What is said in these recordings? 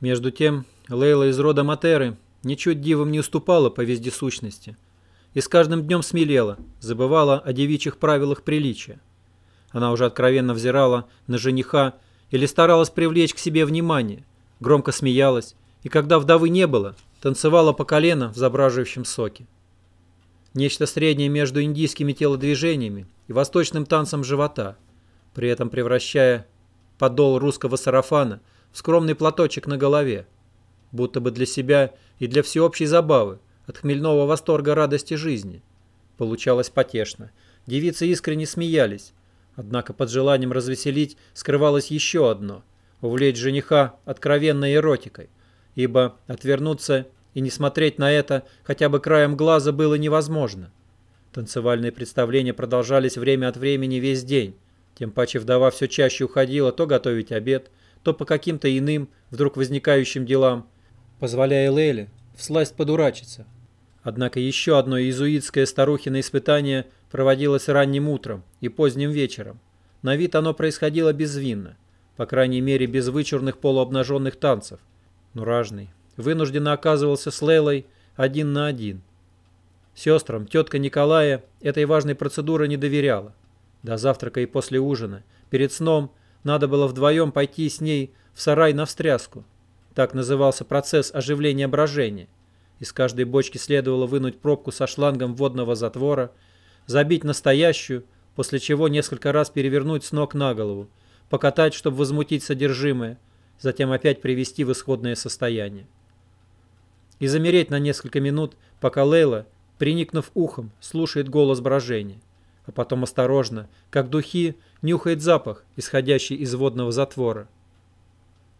Между тем, Лейла из рода Матеры ничуть дивом не уступала по вездесущности и с каждым днем смелела, забывала о девичьих правилах приличия. Она уже откровенно взирала на жениха или старалась привлечь к себе внимание, громко смеялась, и когда вдовы не было, танцевала по колено в забраживающем соке. Нечто среднее между индийскими телодвижениями и восточным танцем живота, при этом превращая подол русского сарафана скромный платочек на голове, будто бы для себя и для всеобщей забавы, от хмельного восторга радости жизни. Получалось потешно. Девицы искренне смеялись, однако под желанием развеселить скрывалось еще одно – увлечь жениха откровенной эротикой, ибо отвернуться и не смотреть на это хотя бы краем глаза было невозможно. Танцевальные представления продолжались время от времени весь день, тем паче вдова все чаще уходила то готовить обед, то по каким-то иным, вдруг возникающим делам, позволяя Лейле всласть подурачиться. Однако еще одно иезуитское старухино испытание проводилось ранним утром и поздним вечером. На вид оно происходило безвинно, по крайней мере без вычурных полуобнаженных танцев. Но ражный вынужденно оказывался с Лейлой один на один. Сестрам тетка Николая этой важной процедуры не доверяла. До завтрака и после ужина, перед сном, надо было вдвоем пойти с ней в сарай на встряску. Так назывался процесс оживления брожения. Из каждой бочки следовало вынуть пробку со шлангом водного затвора, забить настоящую, после чего несколько раз перевернуть с ног на голову, покатать, чтобы возмутить содержимое, затем опять привести в исходное состояние. И замереть на несколько минут, пока Лейла, приникнув ухом, слушает голос брожения а потом осторожно, как духи, нюхает запах, исходящий из водного затвора.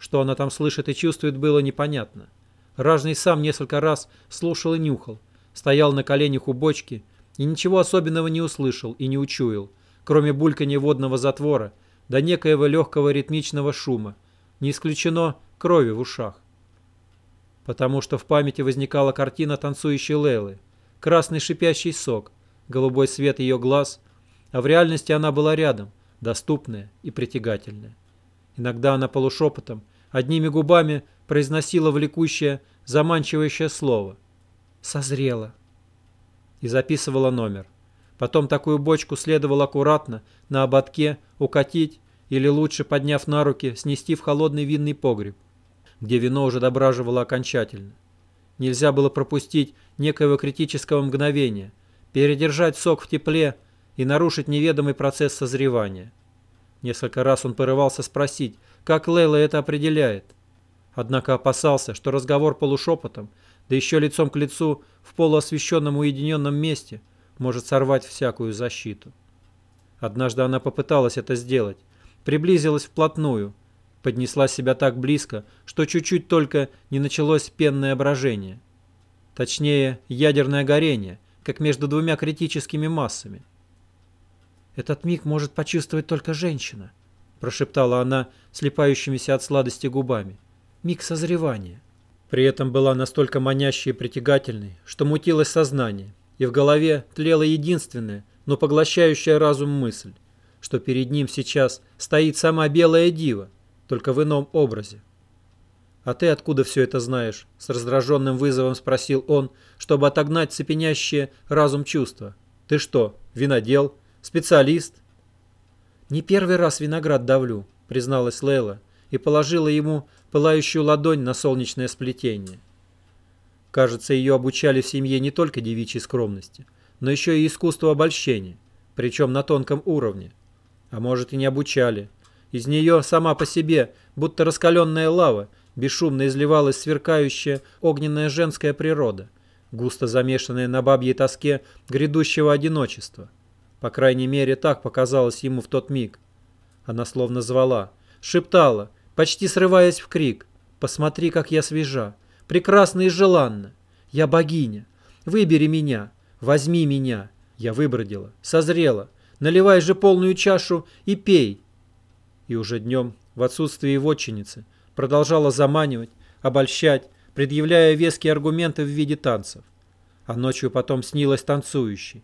Что она там слышит и чувствует, было непонятно. Ражный сам несколько раз слушал и нюхал, стоял на коленях у бочки и ничего особенного не услышал и не учуял, кроме бульканья водного затвора до некоего легкого ритмичного шума, не исключено крови в ушах. Потому что в памяти возникала картина танцующей Лейлы, красный шипящий сок, голубой свет ее глаз, а в реальности она была рядом, доступная и притягательная. Иногда она полушепотом, одними губами произносила влекущее, заманчивающее слово «Созрела» и записывала номер. Потом такую бочку следовало аккуратно, на ободке, укатить или лучше, подняв на руки, снести в холодный винный погреб, где вино уже дображивало окончательно. Нельзя было пропустить некоего критического мгновения, передержать сок в тепле и нарушить неведомый процесс созревания. Несколько раз он порывался спросить, как Лейла это определяет. Однако опасался, что разговор полушепотом, да еще лицом к лицу в полуосвещенном уединенном месте, может сорвать всякую защиту. Однажды она попыталась это сделать, приблизилась вплотную, поднесла себя так близко, что чуть-чуть только не началось пенное брожение. Точнее, ядерное горение – как между двумя критическими массами. «Этот миг может почувствовать только женщина», – прошептала она слепающимися от сладости губами. «Миг созревания». При этом была настолько манящей и притягательной, что мутилось сознание, и в голове тлела единственная, но поглощающая разум мысль, что перед ним сейчас стоит сама белая дива, только в ином образе. «А ты откуда все это знаешь?» — с раздраженным вызовом спросил он, чтобы отогнать цепенящее разум чувства. «Ты что, винодел? Специалист?» «Не первый раз виноград давлю», — призналась Лейла и положила ему пылающую ладонь на солнечное сплетение. Кажется, ее обучали в семье не только девичьей скромности, но еще и искусству обольщения, причем на тонком уровне. А может и не обучали. Из нее сама по себе, будто раскаленная лава, бесшумно изливалась сверкающая огненная женская природа, густо замешанная на бабьей тоске грядущего одиночества. По крайней мере, так показалось ему в тот миг. Она словно звала, шептала, почти срываясь в крик. «Посмотри, как я свежа, прекрасна и желанна. Я богиня. Выбери меня, возьми меня». Я выбродила, созрела. Наливай же полную чашу и пей. И уже днем, в отсутствии вотчиницы, продолжала заманивать, обольщать, предъявляя веские аргументы в виде танцев. А ночью потом снилась танцующий.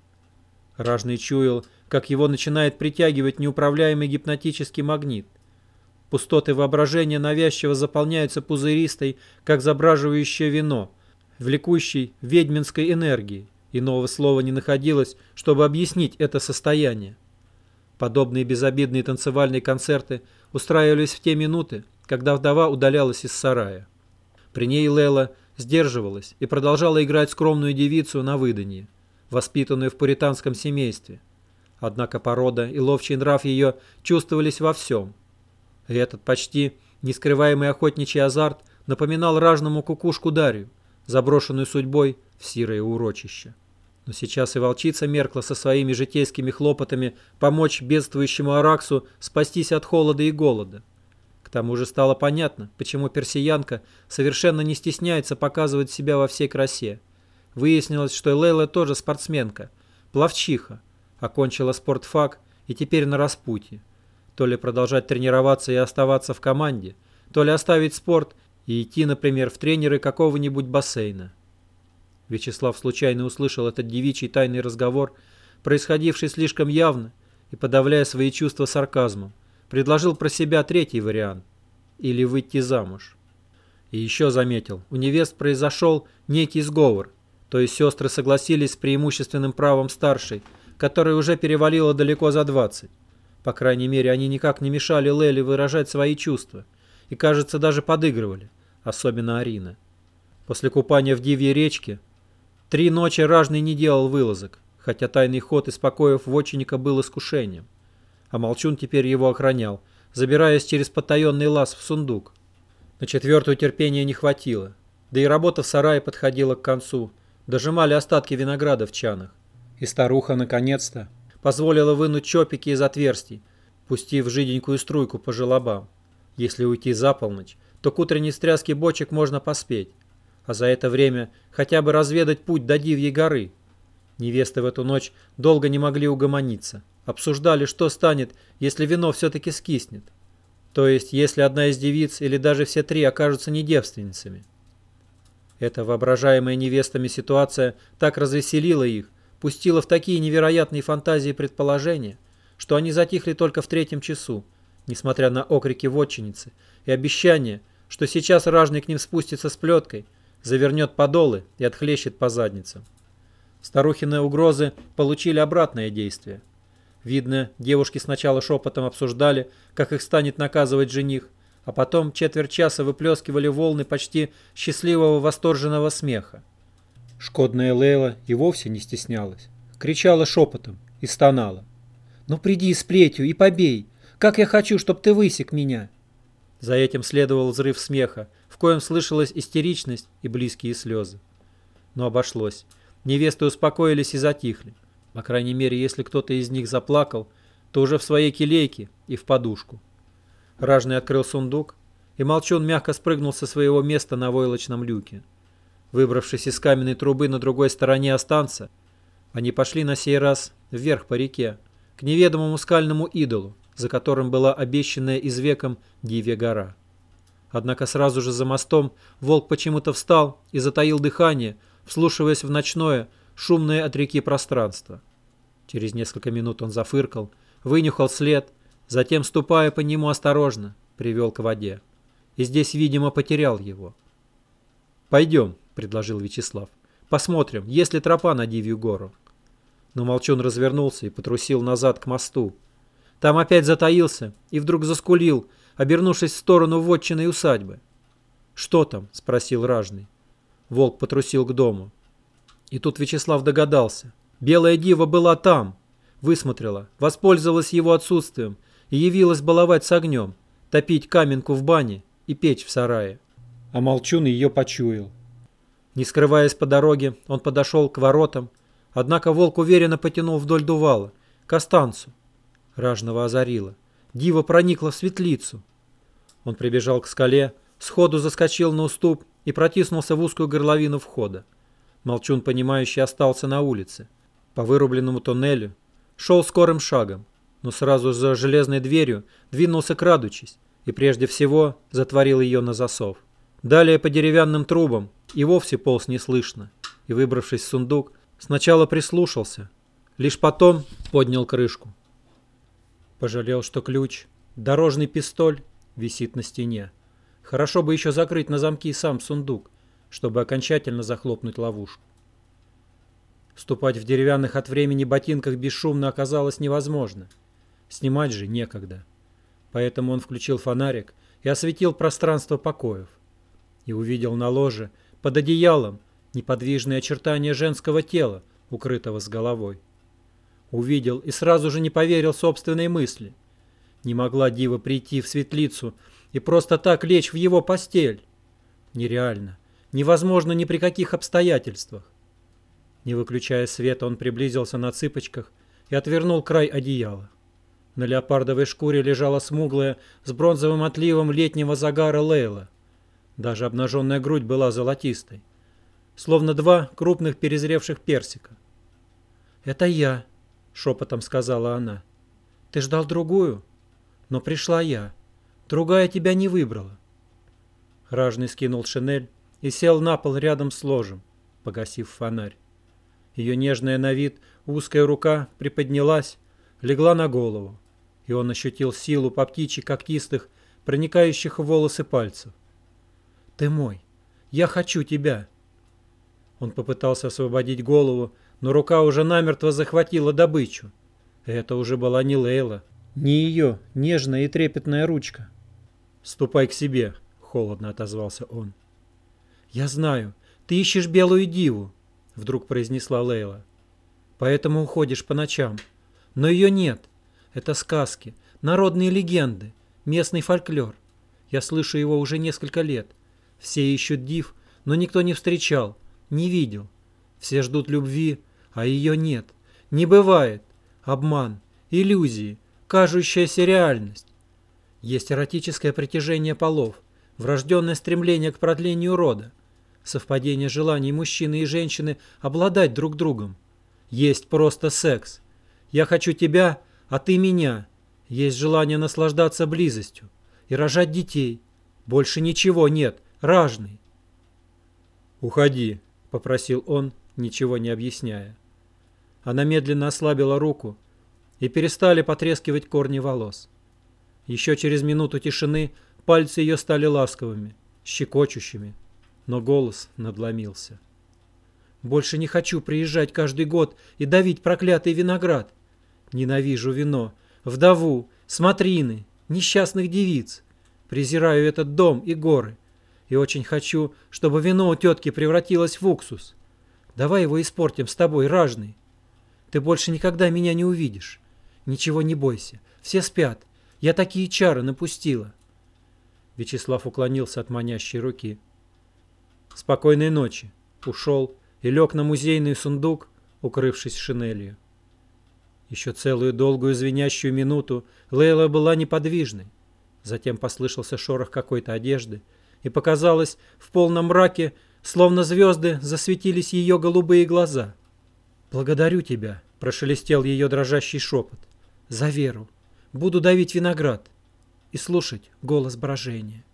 Ражный чуял, как его начинает притягивать неуправляемый гипнотический магнит. Пустоты воображения навязчиво заполняются пузыристой, как забраживающее вино, влекущей ведьминской энергией. Иного слова не находилось, чтобы объяснить это состояние. Подобные безобидные танцевальные концерты устраивались в те минуты, когда вдова удалялась из сарая. При ней Лела сдерживалась и продолжала играть скромную девицу на выданье, воспитанную в пуританском семействе. Однако порода и ловчий нрав ее чувствовались во всем. И этот почти нескрываемый охотничий азарт напоминал ражному кукушку Дарью, заброшенную судьбой в сирое урочище. Но сейчас и волчица меркла со своими житейскими хлопотами помочь бедствующему Араксу спастись от холода и голода. К тому же стало понятно, почему персиянка совершенно не стесняется показывать себя во всей красе. Выяснилось, что Лейла тоже спортсменка, плавчиха, окончила спортфак и теперь на распутье. То ли продолжать тренироваться и оставаться в команде, то ли оставить спорт и идти, например, в тренеры какого-нибудь бассейна. Вячеслав случайно услышал этот девичий тайный разговор, происходивший слишком явно и, подавляя свои чувства сарказмом, предложил про себя третий вариант – или выйти замуж. И еще заметил, у невест произошел некий сговор, то есть сестры согласились с преимущественным правом старшей, которая уже перевалила далеко за 20. По крайней мере, они никак не мешали Леле выражать свои чувства и, кажется, даже подыгрывали, особенно Арина. После купания в Дивьей речке Три ночи ражный не делал вылазок, хотя тайный ход из покоев вотчинника был искушением. А Молчун теперь его охранял, забираясь через потаенный лаз в сундук. На четвертую терпения не хватило, да и работа в сарае подходила к концу, дожимали остатки винограда в чанах. И старуха, наконец-то, позволила вынуть чопики из отверстий, пустив жиденькую струйку по желобам. Если уйти за полночь, то к утренней стряске бочек можно поспеть а за это время хотя бы разведать путь до Дивьей горы. Невесты в эту ночь долго не могли угомониться. Обсуждали, что станет, если вино все-таки скиснет. То есть, если одна из девиц или даже все три окажутся не девственницами. Эта воображаемая невестами ситуация так развеселила их, пустила в такие невероятные фантазии предположения, что они затихли только в третьем часу, несмотря на окрики вотчиницы и обещание, что сейчас ражный к ним спустится с плеткой – завернет подолы и отхлещет по задницам. Старухины угрозы получили обратное действие. Видно, девушки сначала шепотом обсуждали, как их станет наказывать жених, а потом четверть часа выплескивали волны почти счастливого восторженного смеха. Шкодная Лейла и вовсе не стеснялась. Кричала шепотом и стонала. «Ну приди с плетью и побей! Как я хочу, чтоб ты высек меня!» За этим следовал взрыв смеха, в коем слышалась истеричность и близкие слезы. Но обошлось. Невесты успокоились и затихли. По крайней мере, если кто-то из них заплакал, то уже в своей келейке и в подушку. Ражный открыл сундук, и Молчун мягко спрыгнул со своего места на войлочном люке. Выбравшись из каменной трубы на другой стороне останца, они пошли на сей раз вверх по реке, к неведомому скальному идолу, за которым была обещанная извеком Дивья гора. Однако сразу же за мостом волк почему-то встал и затаил дыхание, вслушиваясь в ночное, шумное от реки пространство. Через несколько минут он зафыркал, вынюхал след, затем, ступая по нему осторожно, привел к воде. И здесь, видимо, потерял его. «Пойдем», — предложил Вячеслав. «Посмотрим, есть ли тропа на Дивью гору». Но Молчун развернулся и потрусил назад к мосту. Там опять затаился и вдруг заскулил, обернувшись в сторону вотчиной усадьбы. «Что там?» – спросил ражный. Волк потрусил к дому. И тут Вячеслав догадался. Белая дива была там. Высмотрела, воспользовалась его отсутствием и явилась баловать с огнем, топить каменку в бане и печь в сарае. А Молчун ее почуял. Не скрываясь по дороге, он подошел к воротам, однако волк уверенно потянул вдоль дувала, к останцу. Ражного озарило. Дива проникла в светлицу. Он прибежал к скале, сходу заскочил на уступ и протиснулся в узкую горловину входа. Молчун, понимающий, остался на улице. По вырубленному тоннелю шел скорым шагом, но сразу за железной дверью двинулся крадучись и прежде всего затворил ее на засов. Далее по деревянным трубам и вовсе полз неслышно, и, выбравшись в сундук, сначала прислушался, лишь потом поднял крышку. Пожалел, что ключ, дорожный пистоль висит на стене. Хорошо бы еще закрыть на замки сам сундук, чтобы окончательно захлопнуть ловушку. Ступать в деревянных от времени ботинках бесшумно оказалось невозможно. Снимать же некогда. Поэтому он включил фонарик и осветил пространство покоев. И увидел на ложе, под одеялом, неподвижные очертания женского тела, укрытого с головой. Увидел и сразу же не поверил собственной мысли. Не могла Дива прийти в светлицу и просто так лечь в его постель. Нереально. Невозможно ни при каких обстоятельствах. Не выключая света, он приблизился на цыпочках и отвернул край одеяла. На леопардовой шкуре лежала смуглая, с бронзовым отливом летнего загара Лейла. Даже обнаженная грудь была золотистой. Словно два крупных перезревших персика. «Это я», — шепотом сказала она. «Ты ждал другую? Но пришла я. Другая тебя не выбрала». Ражный скинул шинель и сел на пол рядом с ложем, погасив фонарь. Ее нежная на вид узкая рука приподнялась, легла на голову, и он ощутил силу по птичьи когтистых, проникающих в волосы пальцев. «Ты мой! Я хочу тебя!» Он попытался освободить голову, но рука уже намертво захватила добычу. Это уже была не Лейла, не ее нежная и трепетная ручка. «Ступай к себе», — холодно отозвался он. «Я знаю, ты ищешь белую диву вдруг произнесла Лейла. Поэтому уходишь по ночам. Но ее нет. Это сказки, народные легенды, местный фольклор. Я слышу его уже несколько лет. Все ищут див, но никто не встречал, не видел. Все ждут любви, а ее нет. Не бывает. Обман, иллюзии, кажущаяся реальность. Есть эротическое притяжение полов, врожденное стремление к продлению рода совпадение желаний мужчины и женщины обладать друг другом. Есть просто секс. Я хочу тебя, а ты меня. Есть желание наслаждаться близостью и рожать детей. Больше ничего нет. Ражный. «Уходи», — попросил он, ничего не объясняя. Она медленно ослабила руку, и перестали потрескивать корни волос. Еще через минуту тишины пальцы ее стали ласковыми, щекочущими но голос надломился. «Больше не хочу приезжать каждый год и давить проклятый виноград. Ненавижу вино, вдову, смотрины, несчастных девиц. Презираю этот дом и горы. И очень хочу, чтобы вино у тетки превратилось в уксус. Давай его испортим с тобой, ражный. Ты больше никогда меня не увидишь. Ничего не бойся, все спят. Я такие чары напустила». Вячеслав уклонился от манящей руки. Спокойной ночи. Ушел и лег на музейный сундук, укрывшись шинелью. Еще целую долгую звенящую минуту Лейла была неподвижной. Затем послышался шорох какой-то одежды, и показалось, в полном мраке, словно звезды, засветились ее голубые глаза. «Благодарю тебя», — прошелестел ее дрожащий шепот, — «за веру. Буду давить виноград и слушать голос брожения».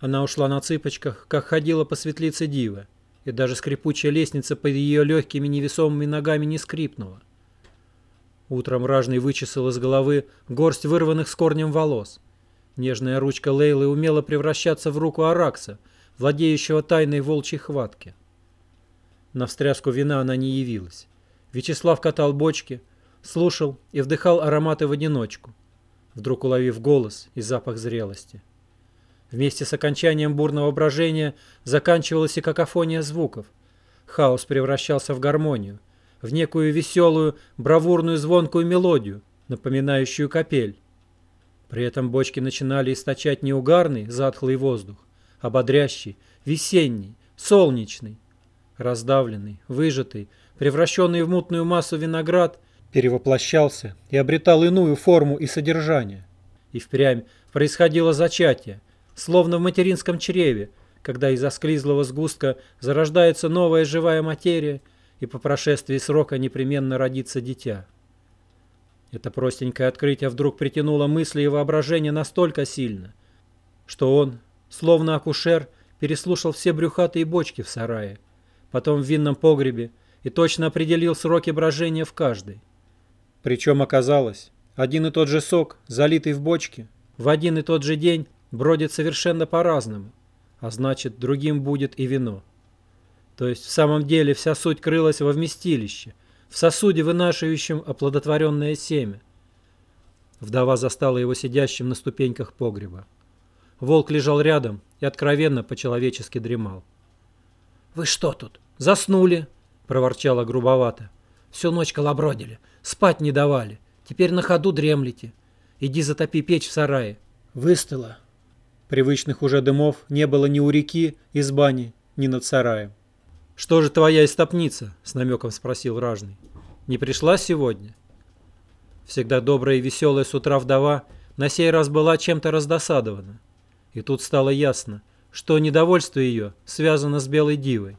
Она ушла на цыпочках, как ходила по светлице дива, и даже скрипучая лестница под ее легкими невесомыми ногами не скрипнула. Утром ражный вычесал из головы горсть вырванных с корнем волос. Нежная ручка Лейлы умела превращаться в руку Аракса, владеющего тайной волчьей хватки. На встряску вина она не явилась. Вячеслав катал бочки, слушал и вдыхал ароматы в одиночку, вдруг уловив голос и запах зрелости. Вместе с окончанием бурного брожения заканчивалась и какофония звуков. Хаос превращался в гармонию, в некую веселую, бравурную звонкую мелодию, напоминающую капель. При этом бочки начинали источать не угарный, затхлый воздух, а бодрящий, весенний, солнечный. Раздавленный, выжатый, превращенный в мутную массу виноград, перевоплощался и обретал иную форму и содержание. И впрямь происходило зачатие, словно в материнском чреве, когда из осклизлого сгустка зарождается новая живая материя, и по прошествии срока непременно родится дитя. Это простенькое открытие вдруг притянуло мысли и воображение настолько сильно, что он, словно акушер, переслушал все брюхатые бочки в сарае, потом в винном погребе и точно определил сроки брожения в каждой. Причем оказалось, один и тот же сок, залитый в бочке, в один и тот же день бродит совершенно по-разному, а значит, другим будет и вино. То есть в самом деле вся суть крылась во вместилище, в сосуде, вынашивающем оплодотворенное семя. Вдова застала его сидящим на ступеньках погреба. Волк лежал рядом и откровенно по-человечески дремал. «Вы что тут, заснули?» – проворчала грубовато. «Всю ночь колобродили, спать не давали, теперь на ходу дремлете. Иди затопи печь в сарае. Выстыла». Привычных уже дымов не было ни у реки, из бани, ни над сараем. «Что же твоя истопница?» – с намеком спросил ражный. «Не пришла сегодня?» Всегда добрая и веселая с утра вдова на сей раз была чем-то раздосадована. И тут стало ясно, что недовольство ее связано с белой дивой.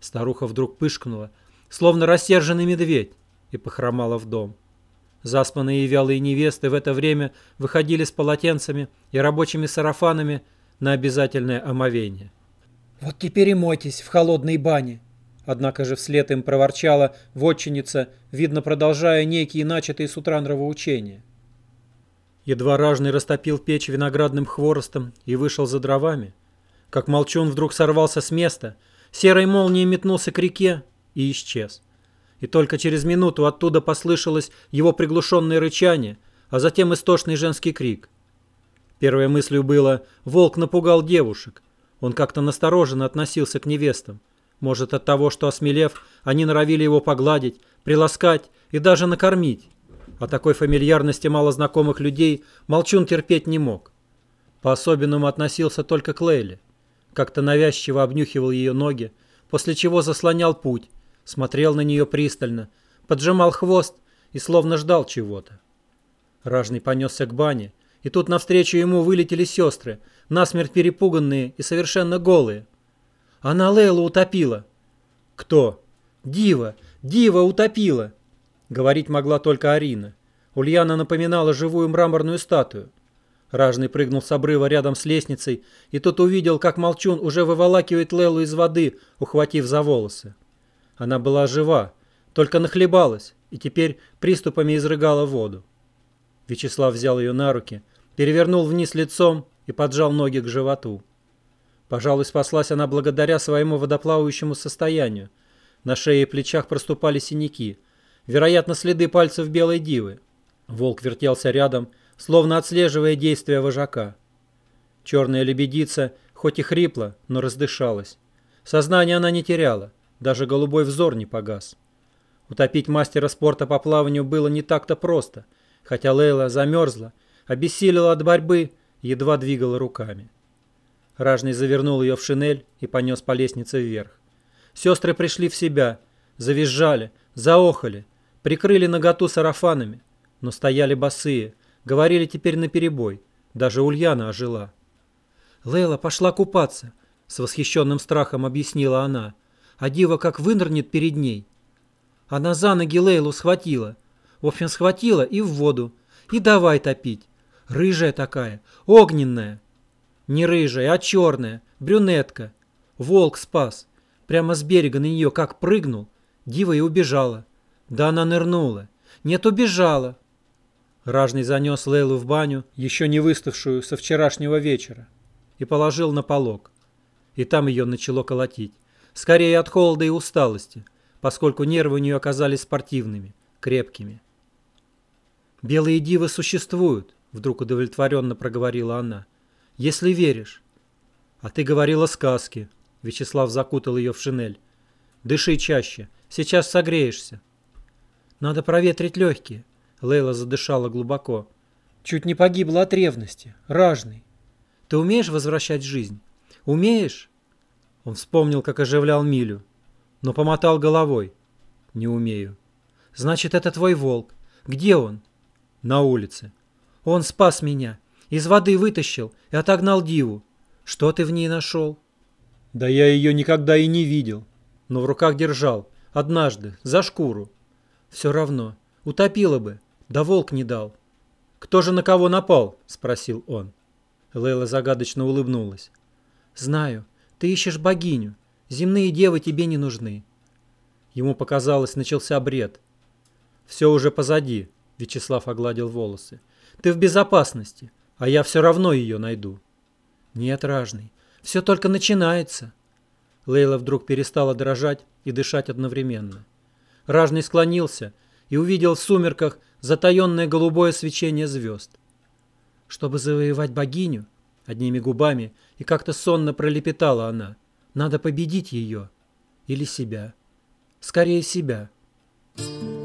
Старуха вдруг пышкнула, словно рассерженный медведь, и похромала в дом. Заспанные и вялые невесты в это время выходили с полотенцами и рабочими сарафанами на обязательное омовение. «Вот теперь и мойтесь в холодной бане!» Однако же вслед им проворчала вотчинница, видно продолжая некие начатые с утра нравоучения. Едва ражный растопил печь виноградным хворостом и вышел за дровами, как молчун вдруг сорвался с места, серой молнией метнулся к реке и исчез. И только через минуту оттуда послышалось его приглушенное рычание, а затем истошный женский крик. Первой мыслью было «Волк напугал девушек», он как-то настороженно относился к невестам. Может, от того, что, осмелев, они норовили его погладить, приласкать и даже накормить. О такой фамильярности малознакомых людей Молчун терпеть не мог. По-особенному относился только к Лейле. Как-то навязчиво обнюхивал ее ноги, после чего заслонял путь, смотрел на нее пристально, поджимал хвост и словно ждал чего-то. Ражный понесся к бане, и тут навстречу ему вылетели сестры, насмерть перепуганные и совершенно голые. Она Лейлу утопила. Кто? Дива! Дива утопила! Говорить могла только Арина. Ульяна напоминала живую мраморную статую. Ражный прыгнул с обрыва рядом с лестницей, и тот увидел, как Молчун уже выволакивает Лелу из воды, ухватив за волосы. Она была жива, только нахлебалась, и теперь приступами изрыгала воду. Вячеслав взял ее на руки, перевернул вниз лицом и поджал ноги к животу. Пожалуй, спаслась она благодаря своему водоплавающему состоянию. На шее и плечах проступали синяки, вероятно, следы пальцев белой дивы. Волк вертелся рядом, словно отслеживая действия вожака. Черная лебедица, хоть и хрипла, но раздышалась. Сознание она не теряла, даже голубой взор не погас. Утопить мастера спорта по плаванию было не так-то просто, хотя Лейла замерзла, обессилила от борьбы едва двигала руками. Ражный завернул ее в шинель и понес по лестнице вверх. Сестры пришли в себя, завизжали, заохали, прикрыли наготу сарафанами, но стояли босые, говорили теперь наперебой. Даже Ульяна ожила. «Лейла пошла купаться», — с восхищенным страхом объяснила она. «А дива как вынырнет перед ней». Она за ноги Лейлу схватила. В общем, схватила и в воду. И давай топить. Рыжая такая, огненная. Не рыжая, а черная, брюнетка. Волк спас. Прямо с берега на нее как прыгнул. Дива и убежала. Да она нырнула. Нет, убежала. Ражный занес Лейлу в баню, еще не выставшую со вчерашнего вечера, и положил на полог. И там ее начало колотить. Скорее от холода и усталости, поскольку нервы у нее оказались спортивными, крепкими. Белые дивы существуют, Вдруг удовлетворенно проговорила она. «Если веришь». «А ты говорила сказки». Вячеслав закутал ее в шинель. «Дыши чаще. Сейчас согреешься». «Надо проветрить легкие». Лейла задышала глубоко. «Чуть не погибла от ревности. Ражный. Ты умеешь возвращать жизнь? Умеешь?» Он вспомнил, как оживлял Милю, но помотал головой. «Не умею». «Значит, это твой волк. Где он?» «На улице». Он спас меня, из воды вытащил и отогнал Диву. Что ты в ней нашел? Да я ее никогда и не видел, но в руках держал, однажды, за шкуру. Все равно, утопила бы, да волк не дал. Кто же на кого напал? Спросил он. Лейла загадочно улыбнулась. Знаю, ты ищешь богиню, земные девы тебе не нужны. Ему показалось, начался бред. Все уже позади, Вячеслав огладил волосы. Ты в безопасности, а я все равно ее найду. Нет, Ражный, все только начинается. Лейла вдруг перестала дрожать и дышать одновременно. Ражный склонился и увидел в сумерках затаенное голубое свечение звезд. Чтобы завоевать богиню, одними губами, и как-то сонно пролепетала она, надо победить ее или себя. Скорее себя. Thank you.